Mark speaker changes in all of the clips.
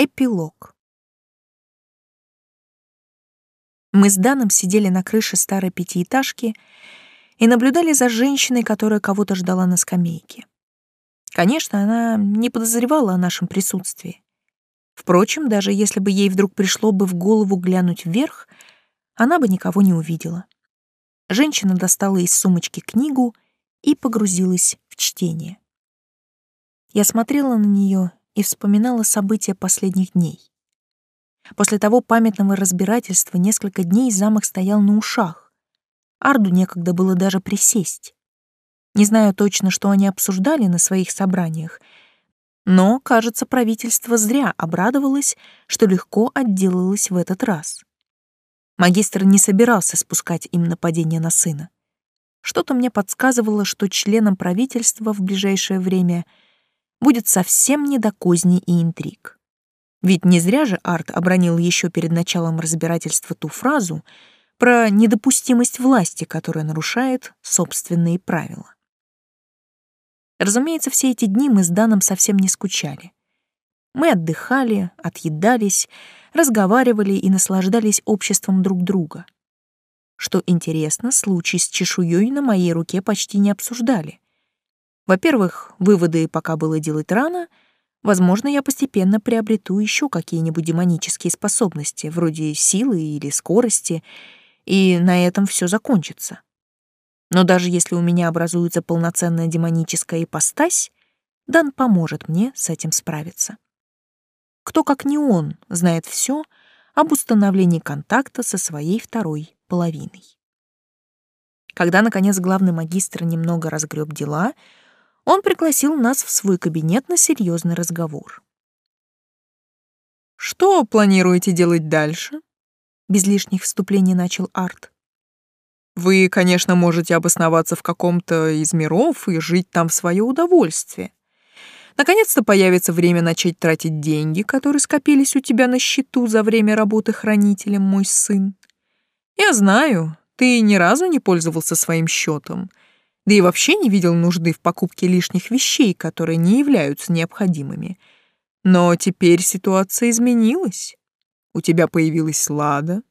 Speaker 1: Эпилог. Мы с Даном сидели на крыше старой пятиэтажки и наблюдали за женщиной, которая кого-то ждала на скамейке. Конечно, она не подозревала о нашем присутствии. Впрочем, даже если бы ей вдруг пришло бы в голову глянуть вверх, она бы никого не увидела. Женщина достала из сумочки книгу и погрузилась в чтение. Я смотрела на нее и вспоминала события последних дней. После того памятного разбирательства несколько дней замок стоял на ушах. Арду некогда было даже присесть. Не знаю точно, что они обсуждали на своих собраниях, но, кажется, правительство зря обрадовалось, что легко отделалось в этот раз. Магистр не собирался спускать им нападение на сына. Что-то мне подсказывало, что членам правительства в ближайшее время будет совсем не до козней и интриг. Ведь не зря же Арт обронил еще перед началом разбирательства ту фразу про недопустимость власти, которая нарушает собственные правила. Разумеется, все эти дни мы с Даном совсем не скучали. Мы отдыхали, отъедались, разговаривали и наслаждались обществом друг друга. Что интересно, случай с чешуей на моей руке почти не обсуждали. Во-первых, выводы пока было делать рано, возможно, я постепенно приобрету еще какие-нибудь демонические способности, вроде силы или скорости, и на этом все закончится. Но даже если у меня образуется полноценная демоническая ипостась, Дан поможет мне с этим справиться. Кто, как не он, знает все об установлении контакта со своей второй половиной. Когда, наконец, главный магистр немного разгреб дела, он пригласил нас в свой кабинет на серьезный разговор.
Speaker 2: «Что планируете делать дальше?» Без лишних вступлений начал Арт. Вы, конечно, можете обосноваться в каком-то из миров и жить там в свое удовольствие. Наконец-то появится время начать тратить деньги, которые скопились у тебя на счету за время работы хранителем, мой сын. Я знаю, ты ни разу не пользовался своим счетом, да и вообще не видел нужды в покупке лишних вещей, которые не являются необходимыми. Но теперь ситуация изменилась. У тебя появилась Лада,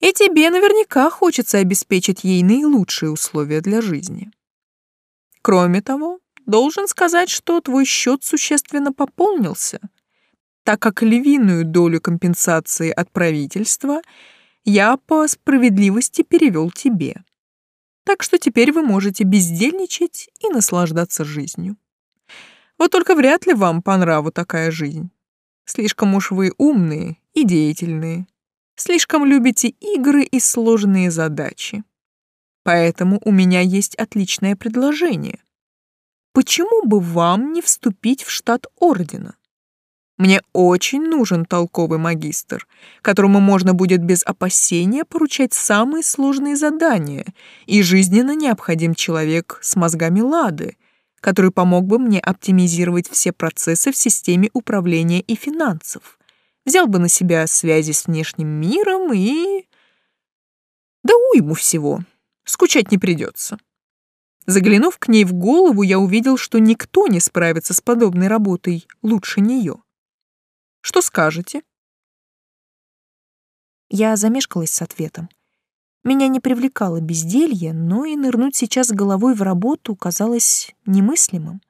Speaker 2: и тебе наверняка хочется обеспечить ей наилучшие условия для жизни. Кроме того, должен сказать, что твой счет существенно пополнился, так как львиную долю компенсации от правительства я по справедливости перевел тебе. Так что теперь вы можете бездельничать и наслаждаться жизнью. Вот только вряд ли вам по нраву такая жизнь. Слишком уж вы умные и деятельные, Слишком любите игры и сложные задачи. Поэтому у меня есть отличное предложение. Почему бы вам не вступить в штат ордена? Мне очень нужен толковый магистр, которому можно будет без опасения поручать самые сложные задания, и жизненно необходим человек с мозгами лады, который помог бы мне оптимизировать все процессы в системе управления и финансов, взял бы на себя связи с внешним миром и... Да уйму всего. Скучать не придется. Заглянув к ней в голову, я увидел, что никто не справится с подобной работой лучше нее. Что скажете?
Speaker 1: Я замешкалась с ответом. Меня не привлекало безделье, но и нырнуть сейчас головой в работу казалось немыслимым.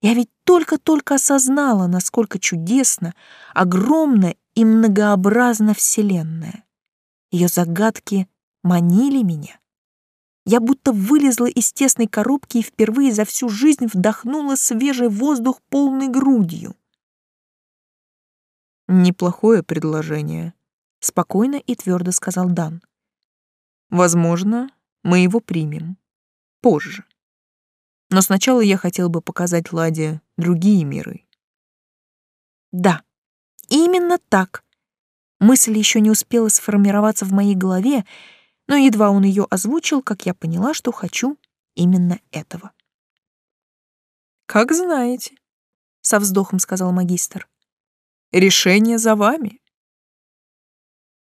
Speaker 1: Я ведь только-только осознала, насколько чудесно, огромна и многообразна Вселенная. Ее загадки манили меня. Я будто вылезла из тесной коробки и впервые за всю жизнь вдохнула свежий воздух полной грудью.
Speaker 2: «Неплохое предложение», — спокойно и твердо сказал Дан. «Возможно, мы его примем. Позже». Но сначала я хотел бы показать Ладе другие миры.
Speaker 1: Да, именно так. Мысль еще не успела сформироваться в моей голове, но едва он ее озвучил, как я поняла, что хочу именно этого.
Speaker 2: «Как знаете», — со вздохом сказал магистр. «Решение за вами».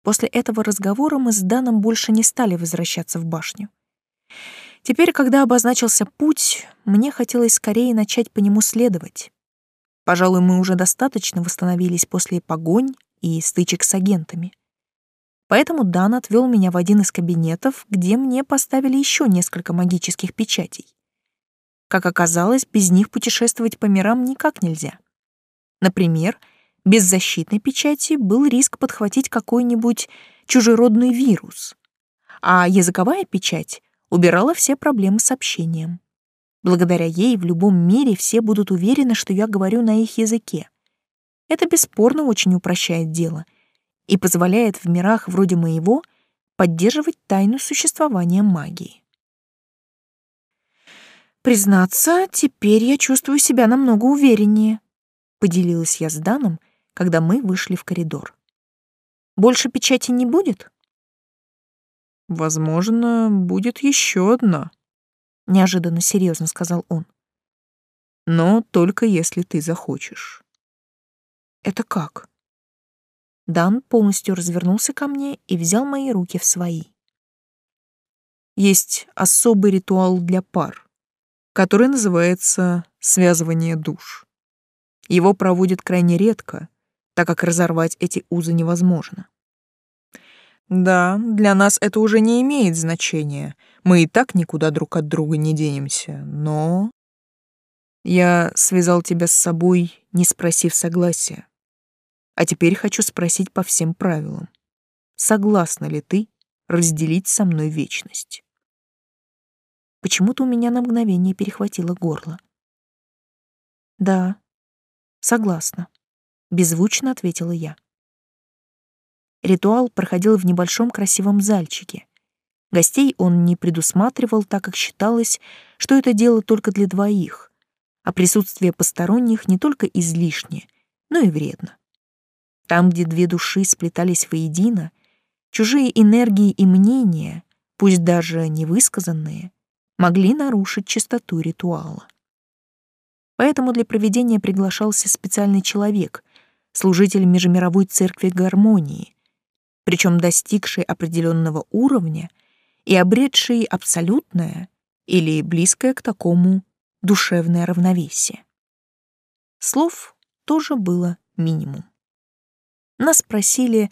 Speaker 1: После этого разговора мы с Даном больше не стали возвращаться в башню. Теперь, когда обозначился путь, мне хотелось скорее начать по нему следовать. Пожалуй, мы уже достаточно восстановились после погонь и стычек с агентами. Поэтому Дан отвел меня в один из кабинетов, где мне поставили еще несколько магических печатей. Как оказалось, без них путешествовать по мирам никак нельзя. Например, без защитной печати был риск подхватить какой-нибудь чужеродный вирус, а языковая печать убирала все проблемы с общением. Благодаря ей в любом мире все будут уверены, что я говорю на их языке. Это бесспорно очень упрощает дело и позволяет в мирах вроде моего поддерживать тайну существования магии. Признаться, теперь я чувствую себя намного увереннее, поделилась я с Даном, когда мы вышли в коридор. Больше печати не будет?
Speaker 2: Возможно, будет еще одна,
Speaker 1: неожиданно серьезно сказал он.
Speaker 2: Но только если ты захочешь.
Speaker 1: Это как? Дан полностью развернулся ко мне и взял мои руки в свои.
Speaker 2: Есть особый ритуал для пар, который называется связывание душ. Его проводят крайне редко, так как разорвать эти узы невозможно. Да, для нас это уже не имеет значения. Мы и так никуда друг от друга не денемся, но... Я связал тебя с собой, не спросив согласия. А теперь хочу спросить по всем правилам. Согласна ли ты разделить со мной вечность?
Speaker 1: Почему-то у меня на мгновение перехватило горло. Да, согласна, беззвучно ответила я. Ритуал проходил в небольшом красивом зальчике. Гостей он не предусматривал, так как считалось, что это дело только для двоих, а присутствие посторонних не только излишне, но и вредно. Там, где две души сплетались воедино, чужие энергии и мнения, пусть даже невысказанные, могли нарушить чистоту ритуала. Поэтому для проведения приглашался специальный человек, служитель Межмировой церкви гармонии, причем достигший определенного уровня и обретший абсолютное или близкое к такому душевное равновесие. Слов тоже было минимум. Нас спросили,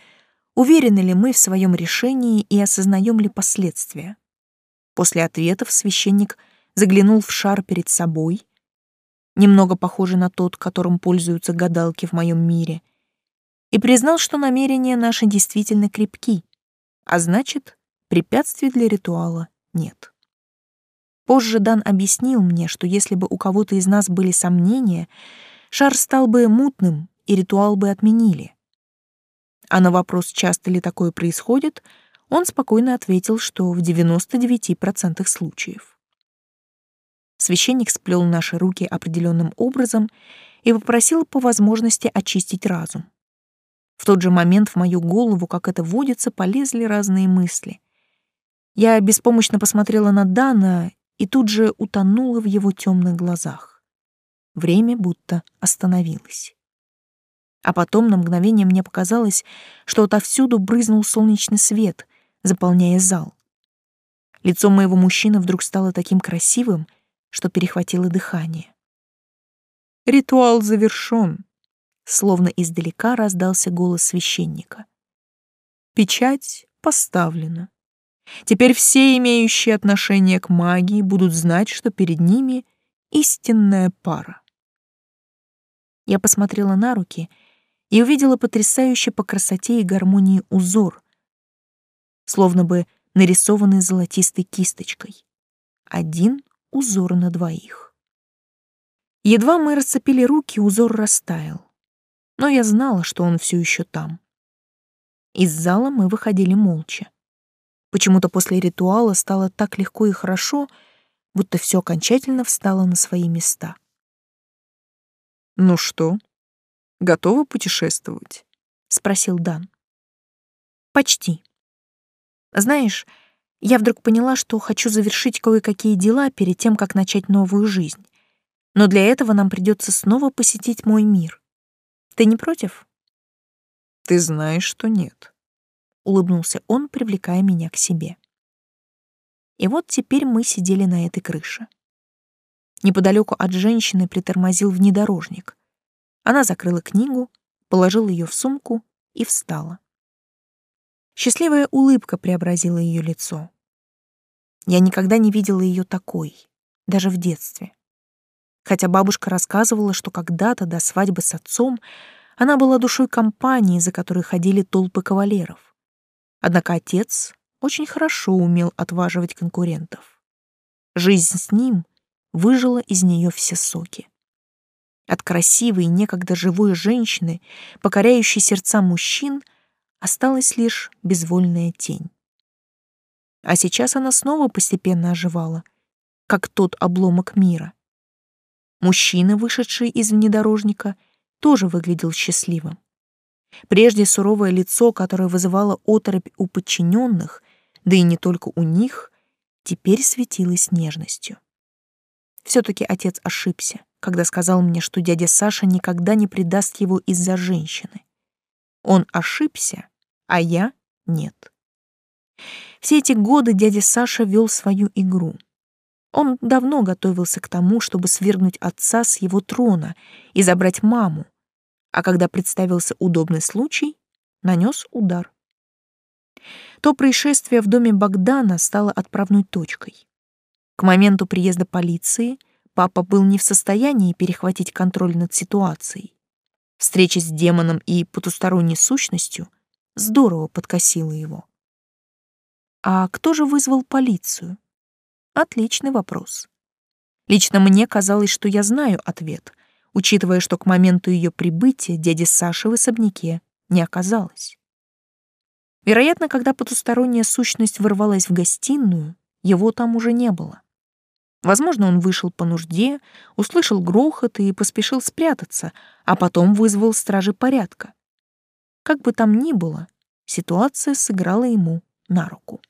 Speaker 1: уверены ли мы в своем решении и осознаем ли последствия. После ответов священник заглянул в шар перед собой, немного похожий на тот, которым пользуются гадалки в моем мире, и признал, что намерения наши действительно крепки, а значит, препятствий для ритуала нет. Позже Дан объяснил мне, что если бы у кого-то из нас были сомнения, шар стал бы мутным, и ритуал бы отменили. А на вопрос, часто ли такое происходит, он спокойно ответил, что в 99% случаев. Священник сплел наши руки определенным образом и попросил по возможности очистить разум. В тот же момент в мою голову, как это водится, полезли разные мысли. Я беспомощно посмотрела на Дана и тут же утонула в его темных глазах. Время будто остановилось. А потом на мгновение мне показалось, что отовсюду брызнул солнечный свет, заполняя зал. Лицо моего мужчины вдруг стало таким красивым, что перехватило дыхание.
Speaker 2: «Ритуал завершён»,
Speaker 1: словно издалека раздался голос священника.
Speaker 2: Печать поставлена. Теперь все имеющие отношение к магии будут знать, что перед ними истинная пара.
Speaker 1: Я посмотрела на руки и увидела потрясающий по красоте и гармонии узор, словно бы нарисованный золотистой кисточкой. Один узор на двоих. Едва мы расцепили руки, узор растаял но я знала, что он все еще там. Из зала мы выходили молча. Почему-то после ритуала стало так легко и хорошо, будто все окончательно встало на свои места.
Speaker 2: «Ну что, готова путешествовать?»
Speaker 1: — спросил Дан. «Почти. Знаешь, я вдруг поняла, что хочу завершить кое-какие дела перед тем, как начать новую жизнь. Но для этого нам придется снова посетить мой мир. Ты не против?
Speaker 2: Ты знаешь, что нет.
Speaker 1: Улыбнулся он, привлекая меня к себе. И вот теперь мы сидели на этой крыше. Неподалеку от женщины притормозил внедорожник. Она закрыла книгу, положила ее в сумку и встала. Счастливая улыбка преобразила ее лицо. Я никогда не видела ее такой, даже в детстве. Хотя бабушка рассказывала, что когда-то до свадьбы с отцом она была душой компании, за которой ходили толпы кавалеров. Однако отец очень хорошо умел отваживать конкурентов. Жизнь с ним выжила из нее все соки. От красивой, некогда живой женщины, покоряющей сердца мужчин, осталась лишь безвольная тень. А сейчас она снова постепенно оживала, как тот обломок мира. Мужчина, вышедший из внедорожника, тоже выглядел счастливым. Прежде суровое лицо, которое вызывало оторопь у подчиненных, да и не только у них, теперь светилось нежностью. Все-таки отец ошибся, когда сказал мне, что дядя Саша никогда не предаст его из-за женщины. Он ошибся, а я — нет. Все эти годы дядя Саша вел свою игру. Он давно готовился к тому, чтобы свергнуть отца с его трона и забрать маму, а когда представился удобный случай, нанес удар. То происшествие в доме Богдана стало отправной точкой. К моменту приезда полиции папа был не в состоянии перехватить контроль над ситуацией. Встреча с демоном и потусторонней сущностью здорово подкосила его. А кто же вызвал полицию? Отличный вопрос. Лично мне казалось, что я знаю ответ, учитывая, что к моменту ее прибытия дяди Саши в особняке не оказалось. Вероятно, когда потусторонняя сущность ворвалась в гостиную, его там уже не было. Возможно, он вышел по нужде, услышал грохот и поспешил спрятаться, а потом вызвал стражи порядка. Как бы там ни было, ситуация сыграла ему на руку.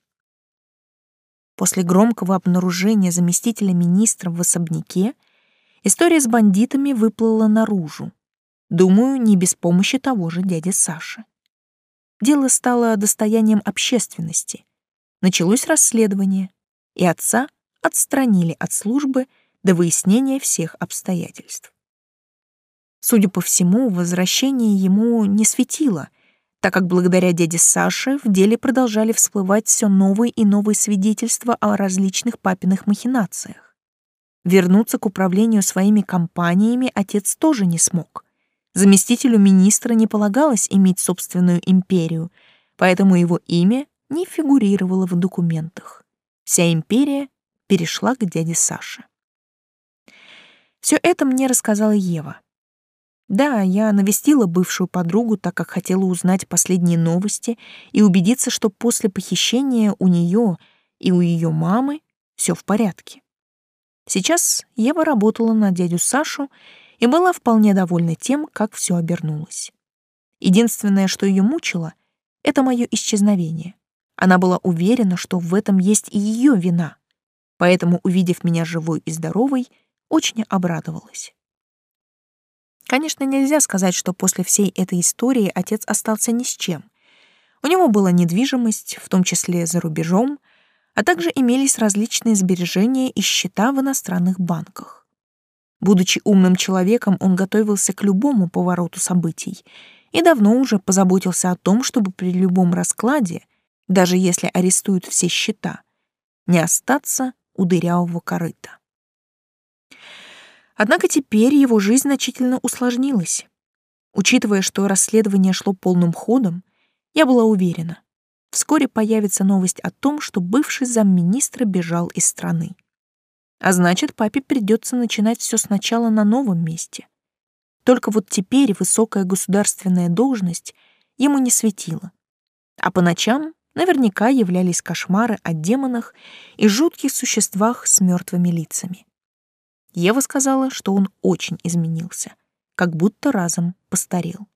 Speaker 1: После громкого обнаружения заместителя министра в особняке история с бандитами выплыла наружу. Думаю, не без помощи того же дяди Саши. Дело стало достоянием общественности. Началось расследование, и отца отстранили от службы до выяснения всех обстоятельств. Судя по всему, возвращение ему не светило, так как благодаря дяде Саше в деле продолжали всплывать все новые и новые свидетельства о различных папиных махинациях. Вернуться к управлению своими компаниями отец тоже не смог — Заместителю министра не полагалось иметь собственную империю, поэтому его имя не фигурировало в документах. Вся империя перешла к дяде Саше. Все это мне рассказала Ева. Да, я навестила бывшую подругу, так как хотела узнать последние новости и убедиться, что после похищения у нее и у ее мамы все в порядке. Сейчас Ева работала на дядю Сашу и была вполне довольна тем, как все обернулось. Единственное, что ее мучило, это мое исчезновение. Она была уверена, что в этом есть и ее вина, поэтому, увидев меня живой и здоровой, очень обрадовалась. Конечно, нельзя сказать, что после всей этой истории отец остался ни с чем. У него была недвижимость, в том числе за рубежом, а также имелись различные сбережения и счета в иностранных банках. Будучи умным человеком, он готовился к любому повороту событий и давно уже позаботился о том, чтобы при любом раскладе, даже если арестуют все счета, не остаться у дырявого корыта. Однако теперь его жизнь значительно усложнилась. Учитывая, что расследование шло полным ходом, я была уверена, вскоре появится новость о том, что бывший замминистра бежал из страны. А значит, папе придется начинать все сначала на новом месте. Только вот теперь высокая государственная должность ему не светила. А по ночам наверняка являлись кошмары о демонах и жутких существах с мертвыми лицами. Ева сказала, что он очень изменился, как будто разом постарел.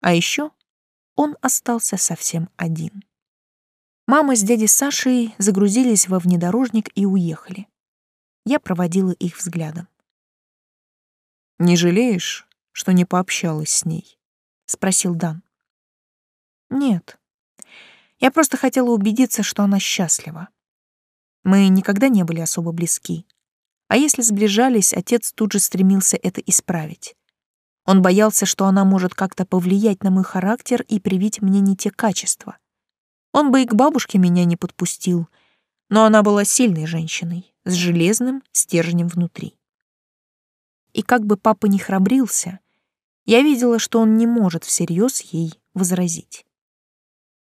Speaker 1: А еще он остался совсем один. Мама с дядей Сашей загрузились во внедорожник и уехали. Я проводила их взглядом.
Speaker 2: «Не жалеешь, что не пообщалась с ней?»
Speaker 1: — спросил Дан. «Нет. Я просто хотела убедиться, что она счастлива. Мы никогда не были особо близки. А если сближались, отец тут же стремился это исправить. Он боялся, что она может как-то повлиять на мой характер и привить мне не те качества. Он бы и к бабушке меня не подпустил, но она была сильной женщиной, с железным стержнем внутри. И как бы папа ни храбрился, я видела, что он не может всерьез ей возразить.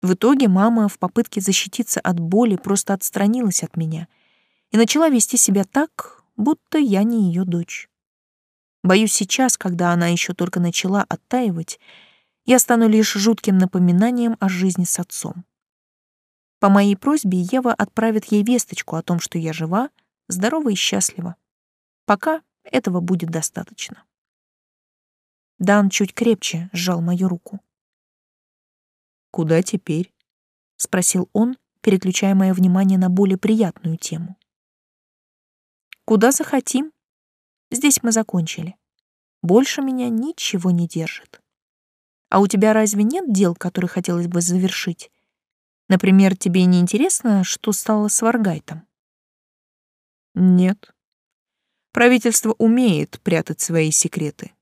Speaker 1: В итоге мама в попытке защититься от боли просто отстранилась от меня и начала вести себя так, будто я не ее дочь. Боюсь, сейчас, когда она еще только начала оттаивать, я стану лишь жутким напоминанием о жизни с отцом. По моей просьбе Ева отправит ей весточку о том, что я жива, здорова и счастлива. Пока этого будет достаточно. Дан чуть крепче сжал мою руку.
Speaker 2: «Куда теперь?»
Speaker 1: — спросил он, переключая мое внимание на более приятную тему. «Куда захотим. Здесь мы закончили. Больше меня ничего не держит. А у тебя разве нет дел, которые хотелось бы завершить? Например, тебе не интересно, что стало с Варгайтом?»
Speaker 2: «Нет. Правительство умеет прятать свои секреты,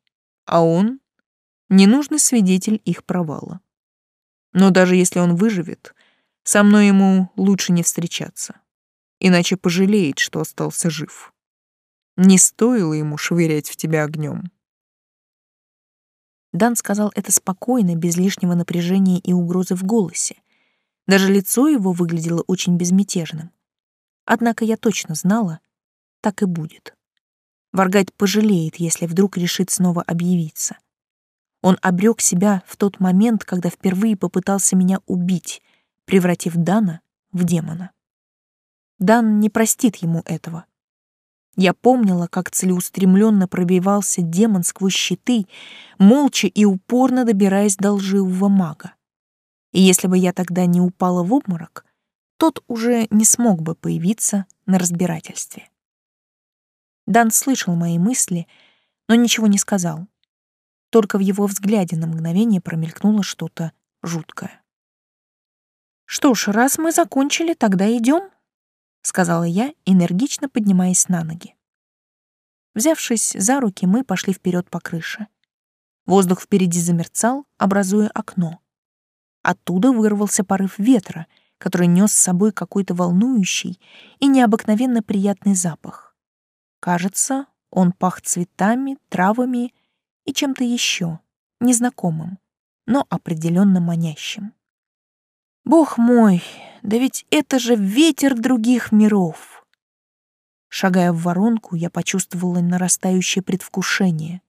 Speaker 2: а он — ненужный свидетель их провала. Но даже если он выживет, со мной ему лучше не встречаться, иначе пожалеет, что остался жив. Не стоило ему швырять в тебя огнем.
Speaker 1: Дан сказал это спокойно, без лишнего напряжения и угрозы в голосе. Даже лицо его выглядело очень безмятежным. Однако я точно знала, так и будет. Варгайт пожалеет, если вдруг решит снова объявиться. Он обрек себя в тот момент, когда впервые попытался меня убить, превратив Дана в демона. Дан не простит ему этого. Я помнила, как целеустремленно пробивался демон сквозь щиты, молча и упорно добираясь до лживого мага. И если бы я тогда не упала в обморок, тот уже не смог бы появиться на разбирательстве. Дан слышал мои мысли, но ничего не сказал. Только в его взгляде на мгновение промелькнуло что-то жуткое. «Что ж, раз мы закончили, тогда идем», — сказала я, энергично поднимаясь на ноги. Взявшись за руки, мы пошли вперед по крыше. Воздух впереди замерцал, образуя окно. Оттуда вырвался порыв ветра, который нес с собой какой-то волнующий и необыкновенно приятный запах. Кажется, он пах цветами, травами и чем-то еще, незнакомым, но определенно манящим. Бог мой, да ведь это же ветер других миров. Шагая в воронку, я почувствовала нарастающее предвкушение.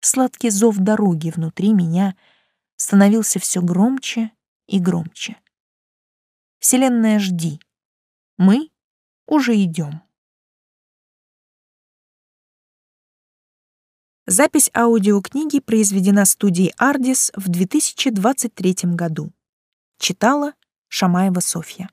Speaker 1: Сладкий зов дороги внутри меня становился все громче и громче. Вселенная, жди. Мы уже идем. Запись аудиокниги произведена студией «Ардис» в 2023 году. Читала Шамаева Софья.